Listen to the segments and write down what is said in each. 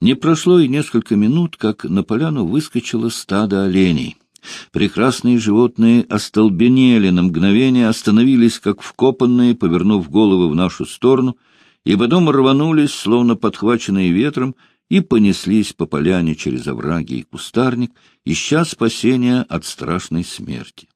Не прошло и несколько минут, как на поляну выскочило стадо оленей. Прекрасные животные остолбенели на мгновение, остановились, как вкопанные, повернув головы в нашу сторону, и потом рванулись, словно подхваченные ветром, и понеслись по поляне через овраги и кустарник, ища спасения от страшной смерти.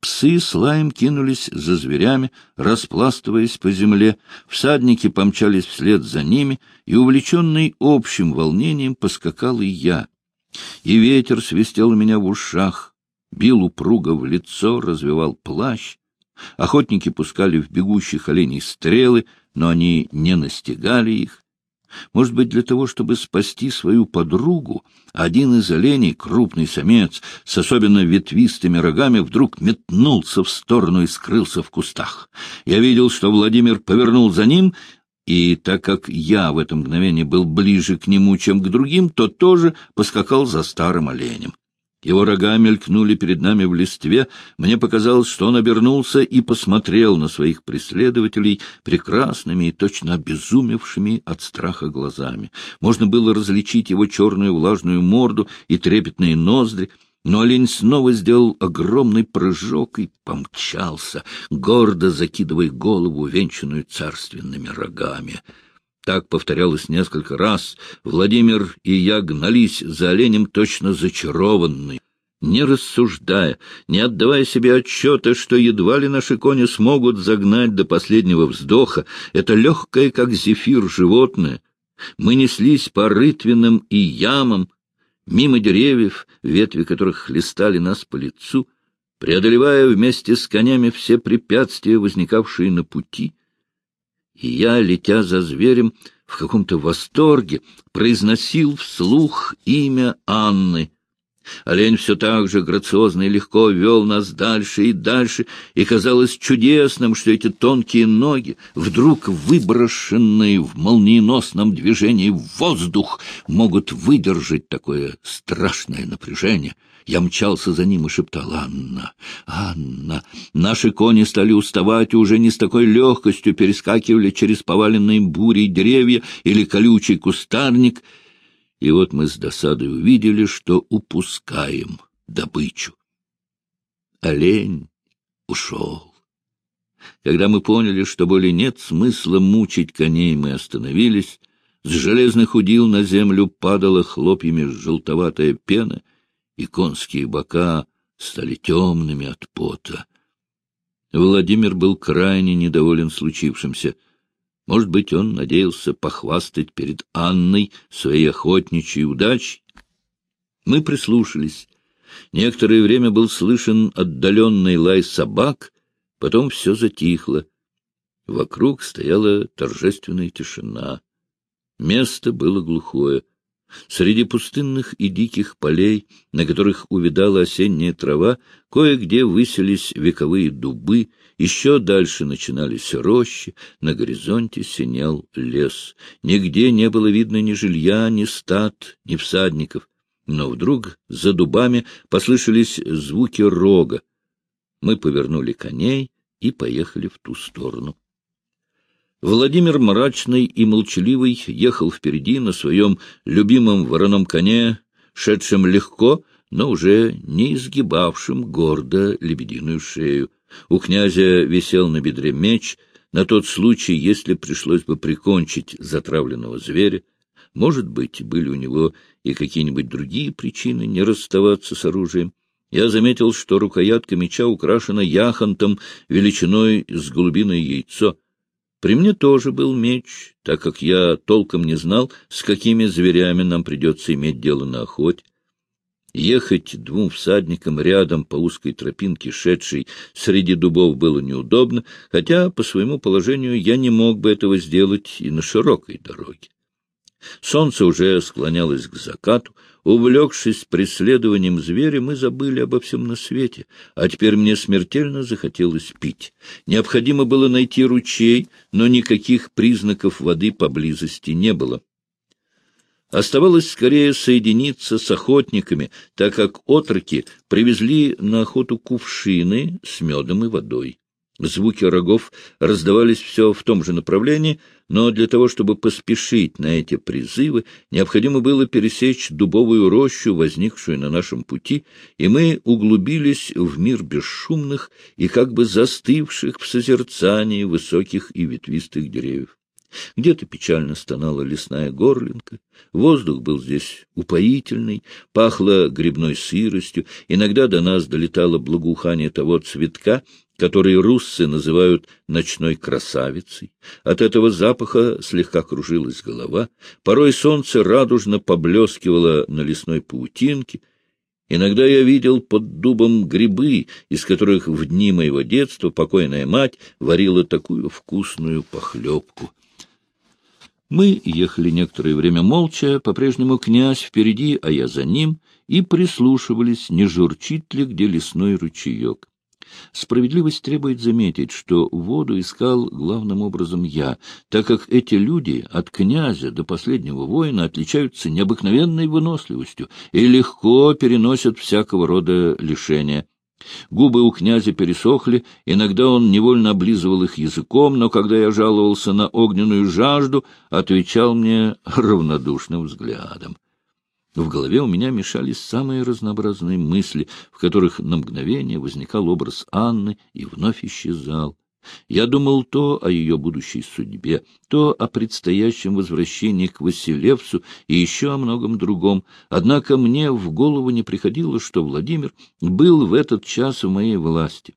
Псы с лаем кинулись за зверями, распластываясь по земле, всадники помчались вслед за ними, и, увлеченный общим волнением, поскакал и я. И ветер свистел у меня в ушах, бил упруго в лицо, развивал плащ. Охотники пускали в бегущих оленей стрелы, но они не настигали их. Может быть, для того, чтобы спасти свою подругу, один из оленей, крупный самец, с особенно ветвистыми рогами, вдруг метнулся в сторону и скрылся в кустах. Я видел, что Владимир повернул за ним, и так как я в это мгновение был ближе к нему, чем к другим, то тоже поскакал за старым оленем. Его рога мелькнули перед нами в листве. Мне показалось, что он обернулся и посмотрел на своих преследователей прекрасными и точно обезумевшими от страха глазами. Можно было различить его черную влажную морду и трепетные ноздри, но олень снова сделал огромный прыжок и помчался, гордо закидывая голову, венчанную царственными рогами. Так повторялось несколько раз. Владимир и я гнались за оленем точно зачарованные. Не рассуждая, не отдавая себе отчета, что едва ли наши кони смогут загнать до последнего вздоха, это легкое, как зефир, животное. Мы неслись по рытвинам и ямам, мимо деревьев, ветви которых хлестали нас по лицу, преодолевая вместе с конями все препятствия, возникавшие на пути — и я, летя за зверем, в каком-то восторге произносил вслух имя Анны. Олень все так же грациозно и легко вел нас дальше и дальше, и казалось чудесным, что эти тонкие ноги, вдруг выброшенные в молниеносном движении в воздух, могут выдержать такое страшное напряжение — я мчался за ним и шептал «Анна! Анна!». Наши кони стали уставать и уже не с такой легкостью перескакивали через поваленные бурей деревья или колючий кустарник. И вот мы с досадой увидели, что упускаем добычу. Олень ушел. Когда мы поняли, что более нет смысла мучить коней, мы остановились. С железных удил на землю падала хлопьями желтоватая пена — и конские бока стали темными от пота. Владимир был крайне недоволен случившимся. Может быть, он надеялся похвастать перед Анной своей охотничьей удачей? Мы прислушались. Некоторое время был слышен отдаленный лай собак, потом все затихло. Вокруг стояла торжественная тишина. Место было глухое. Среди пустынных и диких полей, на которых увидала осенняя трава, кое-где высились вековые дубы, еще дальше начинались рощи, на горизонте синел лес. Нигде не было видно ни жилья, ни стад, ни всадников. Но вдруг за дубами послышались звуки рога. Мы повернули коней и поехали в ту сторону. Владимир мрачный и молчаливый ехал впереди на своем любимом вороном коне, шедшем легко, но уже не изгибавшим гордо лебединую шею. У князя висел на бедре меч, на тот случай, если пришлось бы прикончить затравленного зверя. Может быть, были у него и какие-нибудь другие причины не расставаться с оружием. Я заметил, что рукоятка меча украшена яхонтом величиной с голубиное яйцо — при мне тоже был меч, так как я толком не знал, с какими зверями нам придется иметь дело на охоте. Ехать двум всадникам рядом по узкой тропинке, шедшей среди дубов, было неудобно, хотя по своему положению я не мог бы этого сделать и на широкой дороге. Солнце уже склонялось к закату, Увлекшись преследованием зверя, мы забыли обо всем на свете, а теперь мне смертельно захотелось пить. Необходимо было найти ручей, но никаких признаков воды поблизости не было. Оставалось скорее соединиться с охотниками, так как отроки привезли на охоту кувшины с медом и водой. Звуки рогов раздавались все в том же направлении, но для того, чтобы поспешить на эти призывы, необходимо было пересечь дубовую рощу, возникшую на нашем пути, и мы углубились в мир бесшумных и как бы застывших в созерцании высоких и ветвистых деревьев. Где-то печально стонала лесная горлинка, воздух был здесь упоительный, пахло грибной сыростью, иногда до нас долетало благоухание того цветка, который руссы называют ночной красавицей. От этого запаха слегка кружилась голова, порой солнце радужно поблескивало на лесной паутинке. Иногда я видел под дубом грибы, из которых в дни моего детства покойная мать варила такую вкусную похлебку. Мы ехали некоторое время молча, по-прежнему князь впереди, а я за ним, и прислушивались, не журчит ли где лесной ручеек. Справедливость требует заметить, что воду искал главным образом я, так как эти люди от князя до последнего воина отличаются необыкновенной выносливостью и легко переносят всякого рода лишения. Губы у князя пересохли, иногда он невольно облизывал их языком, но когда я жаловался на огненную жажду, отвечал мне равнодушным взглядом. В голове у меня мешались самые разнообразные мысли, в которых на мгновение возникал образ Анны и вновь исчезал. Я думал то о ее будущей судьбе, то о предстоящем возвращении к Василевсу и еще о многом другом. Однако мне в голову не приходило, что Владимир был в этот час в моей власти.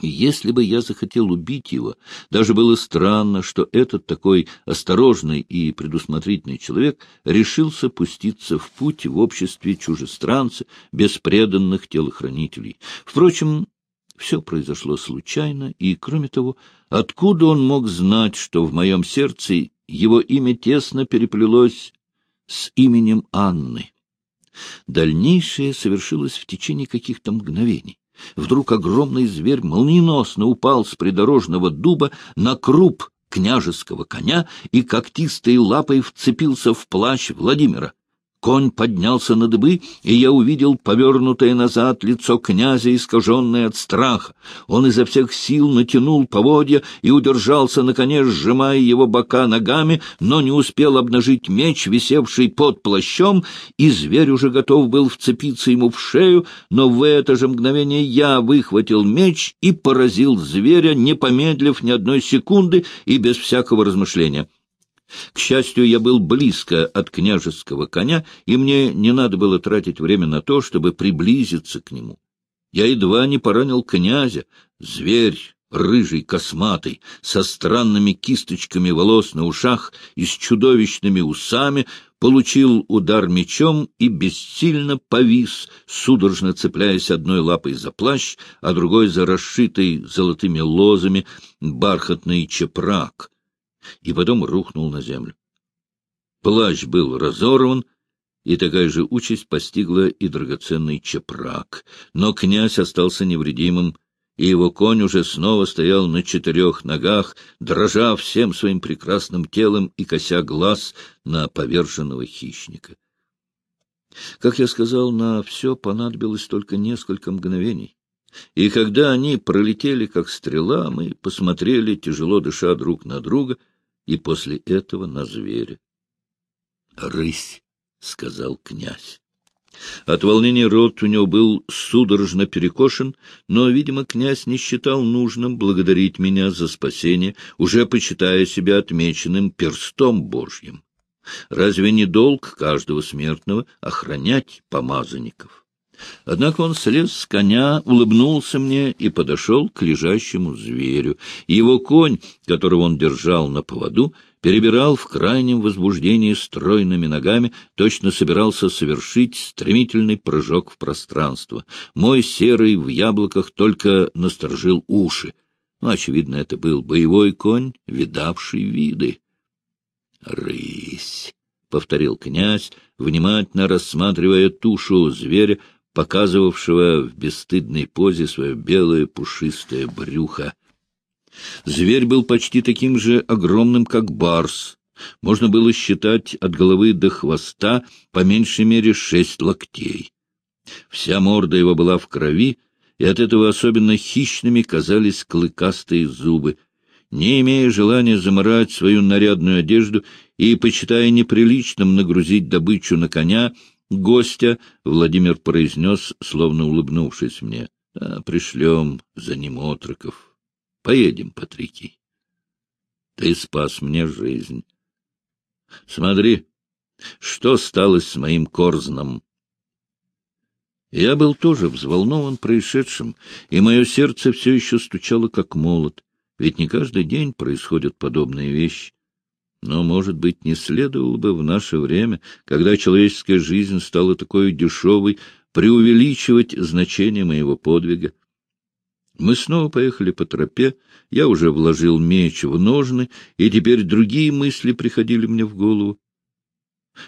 Если бы я захотел убить его, даже было странно, что этот такой осторожный и предусмотрительный человек решился пуститься в путь в обществе чужестранца без преданных телохранителей. Впрочем, все произошло случайно, и, кроме того, откуда он мог знать, что в моем сердце его имя тесно переплелось с именем Анны? Дальнейшее совершилось в течение каких-то мгновений. Вдруг огромный зверь молниеносно упал с придорожного дуба на круп княжеского коня и когтистой лапой вцепился в плащ Владимира. Конь поднялся на дыбы, и я увидел повернутое назад лицо князя, искаженное от страха. Он изо всех сил натянул поводья и удержался на коне, сжимая его бока ногами, но не успел обнажить меч, висевший под плащом, и зверь уже готов был вцепиться ему в шею, но в это же мгновение я выхватил меч и поразил зверя, не помедлив ни одной секунды и без всякого размышления. К счастью, я был близко от княжеского коня, и мне не надо было тратить время на то, чтобы приблизиться к нему. Я едва не поранил князя. Зверь, рыжий, косматый, со странными кисточками волос на ушах и с чудовищными усами, получил удар мечом и бессильно повис, судорожно цепляясь одной лапой за плащ, а другой за расшитый золотыми лозами бархатный чепрак — и потом рухнул на землю. Плащ был разорван, и такая же участь постигла и драгоценный чепрак. Но князь остался невредимым, и его конь уже снова стоял на четырех ногах, дрожа всем своим прекрасным телом и кося глаз на поверженного хищника. Как я сказал, на все понадобилось только несколько мгновений. И когда они пролетели, как стрела, мы посмотрели, тяжело дыша друг на друга — и после этого на зверя. — Рысь, — сказал князь. От волнения рот у него был судорожно перекошен, но, видимо, князь не считал нужным благодарить меня за спасение, уже почитая себя отмеченным перстом Божьим. Разве не долг каждого смертного охранять помазанников? Однако он слез с коня, улыбнулся мне и подошел к лежащему зверю. Его конь, которого он держал на поводу, перебирал в крайнем возбуждении стройными ногами, точно собирался совершить стремительный прыжок в пространство. Мой серый в яблоках только насторожил уши. Ну, очевидно, это был боевой конь, видавший виды. «Рысь!» — повторил князь, внимательно рассматривая тушу зверя, показывавшего в бесстыдной позе свое белое пушистое брюхо. Зверь был почти таким же огромным, как барс. Можно было считать от головы до хвоста по меньшей мере шесть локтей. Вся морда его была в крови, и от этого особенно хищными казались клыкастые зубы. Не имея желания заморать свою нарядную одежду и, почитая неприличным нагрузить добычу на коня, гостя Владимир произнес, словно улыбнувшись мне, «Да, пришлем за ним отроков. Поедем, Патрикий. Ты спас мне жизнь. Смотри, что стало с моим корзном?» Я был тоже взволнован происшедшим, и мое сердце все еще стучало, как молот, ведь не каждый день происходят подобные вещи. Но, может быть, не следовало бы в наше время, когда человеческая жизнь стала такой дешевой, преувеличивать значение моего подвига. Мы снова поехали по тропе, я уже вложил меч в ножны, и теперь другие мысли приходили мне в голову.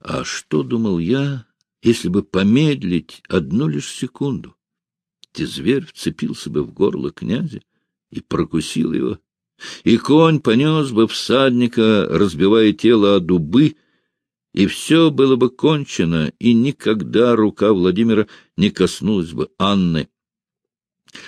А что, думал я, если бы помедлить одну лишь секунду? Те зверь вцепился бы в горло князя и прокусил его и конь понес бы всадника, разбивая тело о дубы, и все было бы кончено, и никогда рука Владимира не коснулась бы Анны.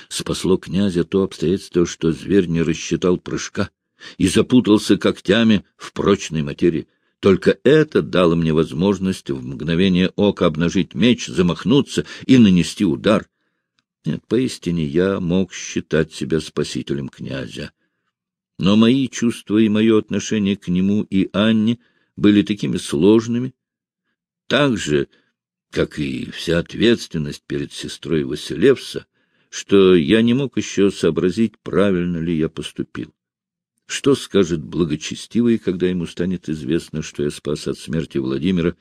Спасло князя то обстоятельство, что зверь не рассчитал прыжка и запутался когтями в прочной материи. Только это дало мне возможность в мгновение ока обнажить меч, замахнуться и нанести удар. Нет, поистине я мог считать себя спасителем князя. Но мои чувства и мое отношение к нему и Анне были такими сложными, так же, как и вся ответственность перед сестрой Василевса, что я не мог еще сообразить, правильно ли я поступил. Что скажет благочестивый, когда ему станет известно, что я спас от смерти Владимира,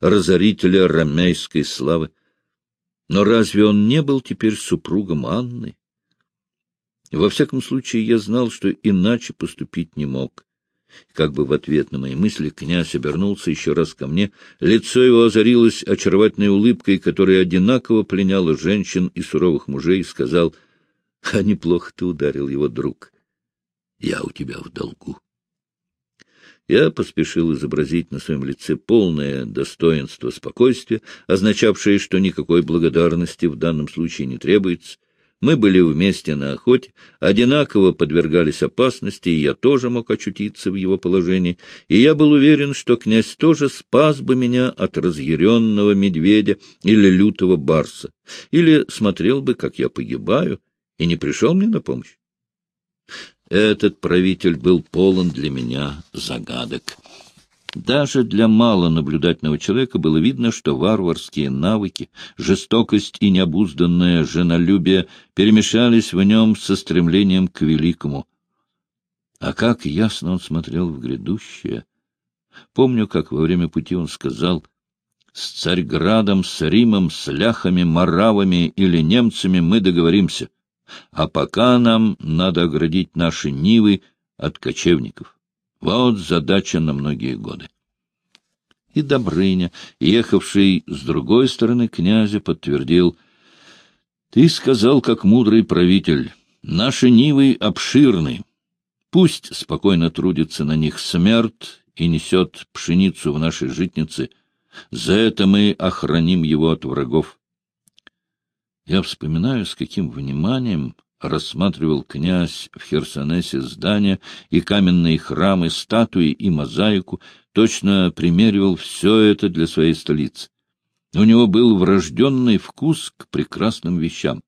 разорителя ромейской славы? Но разве он не был теперь супругом Анны? Во всяком случае, я знал, что иначе поступить не мог. Как бы в ответ на мои мысли князь обернулся еще раз ко мне. Лицо его озарилось очаровательной улыбкой, которая одинаково пленяла женщин и суровых мужей, и сказал, — А неплохо ты ударил его, друг. Я у тебя в долгу. Я поспешил изобразить на своем лице полное достоинство спокойствия, означавшее, что никакой благодарности в данном случае не требуется, мы были вместе на охоте, одинаково подвергались опасности, и я тоже мог очутиться в его положении, и я был уверен, что князь тоже спас бы меня от разъяренного медведя или лютого барса, или смотрел бы, как я погибаю, и не пришел мне на помощь. Этот правитель был полон для меня загадок. Даже для малонаблюдательного человека было видно, что варварские навыки, жестокость и необузданное женолюбие перемешались в нем со стремлением к великому. А как ясно он смотрел в грядущее! Помню, как во время пути он сказал, «С Царьградом, с Римом, с ляхами, маравами или немцами мы договоримся, а пока нам надо оградить наши нивы от кочевников». Вот задача на многие годы. И Добрыня, ехавший с другой стороны князя, подтвердил, — Ты сказал, как мудрый правитель, наши нивы обширны. Пусть спокойно трудится на них смерть и несет пшеницу в нашей житнице. За это мы охраним его от врагов. Я вспоминаю, с каким вниманием рассматривал князь в Херсонесе здания и каменные храмы, статуи и мозаику, точно примеривал все это для своей столицы. У него был врожденный вкус к прекрасным вещам.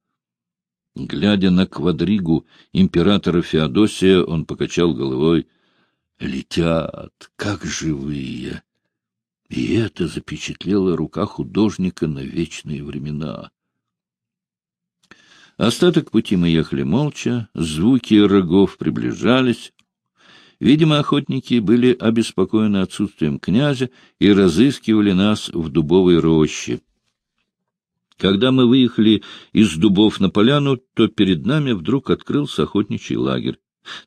Глядя на квадригу императора Феодосия, он покачал головой. «Летят, как живые!» И это запечатлело рука художника на вечные времена. Остаток пути мы ехали молча, звуки рогов приближались. Видимо, охотники были обеспокоены отсутствием князя и разыскивали нас в дубовой роще. Когда мы выехали из дубов на поляну, то перед нами вдруг открылся охотничий лагерь.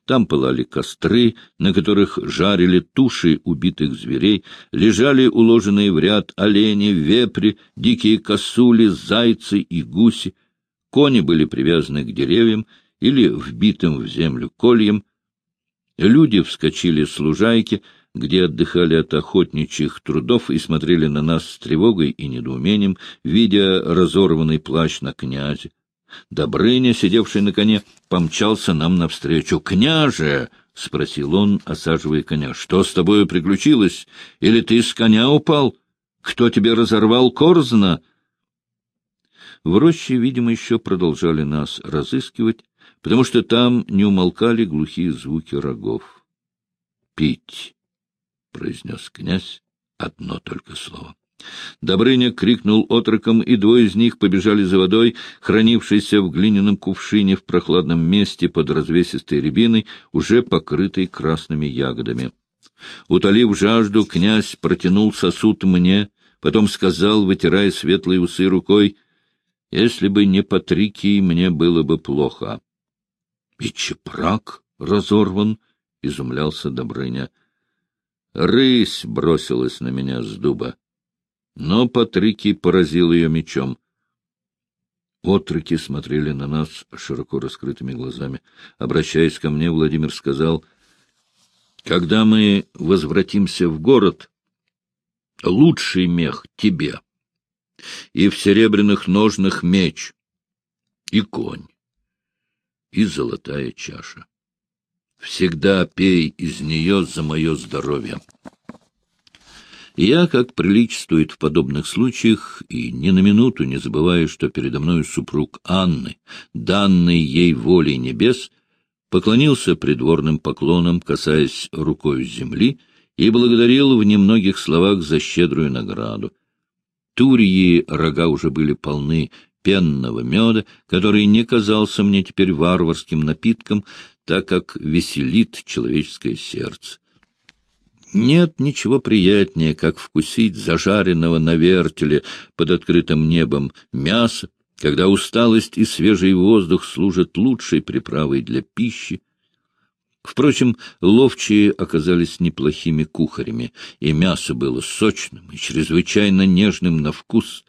Там пылали костры, на которых жарили туши убитых зверей, лежали уложенные в ряд олени, вепри, дикие косули, зайцы и гуси. Кони были привязаны к деревьям или вбитым в землю кольем. Люди вскочили с лужайки, где отдыхали от охотничьих трудов и смотрели на нас с тревогой и недоумением, видя разорванный плащ на князе. Добрыня, сидевший на коне, помчался нам навстречу. «Княже!» — спросил он, осаживая коня. — Что с тобою приключилось? Или ты с коня упал? Кто тебе разорвал корзна? В роще, видимо, еще продолжали нас разыскивать, потому что там не умолкали глухие звуки рогов. — Пить, — произнес князь одно только слово. Добрыня крикнул отроком, и двое из них побежали за водой, хранившейся в глиняном кувшине в прохладном месте под развесистой рябиной, уже покрытой красными ягодами. Утолив жажду, князь протянул сосуд мне, потом сказал, вытирая светлые усы рукой, «Если бы не Патрикий, мне было бы плохо». «И чепрак разорван?» — изумлялся Добрыня. Рысь бросилась на меня с дуба но Патрикий поразил ее мечом. Отроки смотрели на нас широко раскрытыми глазами. Обращаясь ко мне, Владимир сказал, — Когда мы возвратимся в город, лучший мех тебе, и в серебряных ножнах меч, и конь, и золотая чаша. Всегда пей из нее за мое здоровье. Я, как приличествует в подобных случаях, и ни на минуту не забываю, что передо мной супруг Анны, данный ей волей небес, поклонился придворным поклоном, касаясь рукой земли, и благодарил в немногих словах за щедрую награду. Турьи рога уже были полны пенного меда, который не казался мне теперь варварским напитком, так как веселит человеческое сердце. Нет ничего приятнее, как вкусить зажаренного на вертеле под открытым небом мяса, когда усталость и свежий воздух служат лучшей приправой для пищи. Впрочем, ловчие оказались неплохими кухарями, и мясо было сочным и чрезвычайно нежным на вкус.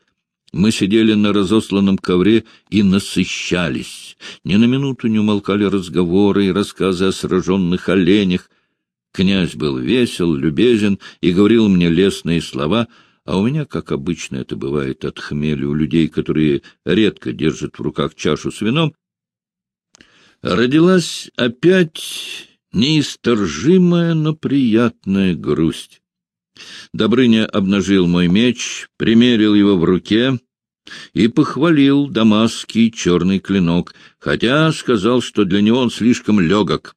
Мы сидели на разосланном ковре и насыщались. Ни на минуту не умолкали разговоры и рассказы о сраженных оленях, Князь был весел, любезен и говорил мне лестные слова, а у меня, как обычно это бывает от хмеля у людей, которые редко держат в руках чашу с вином, родилась опять неисторжимая, но приятная грусть. Добрыня обнажил мой меч, примерил его в руке и похвалил дамасский черный клинок, хотя сказал, что для него он слишком легок.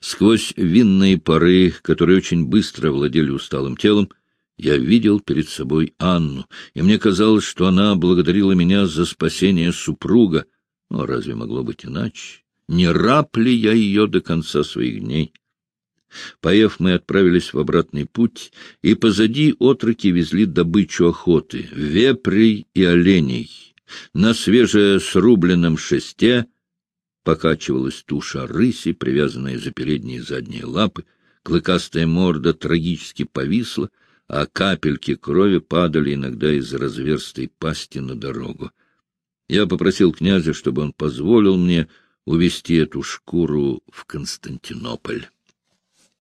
Сквозь винные пары, которые очень быстро владели усталым телом, я видел перед собой Анну, и мне казалось, что она благодарила меня за спасение супруга. Но разве могло быть иначе? Не раб ли я ее до конца своих дней? Поев, мы отправились в обратный путь, и позади отроки везли добычу охоты — вепрей и оленей. На свежесрубленном шесте — покачивалась туша рыси, привязанная за передние и задние лапы, клыкастая морда трагически повисла, а капельки крови падали иногда из разверстой пасти на дорогу. Я попросил князя, чтобы он позволил мне увезти эту шкуру в Константинополь.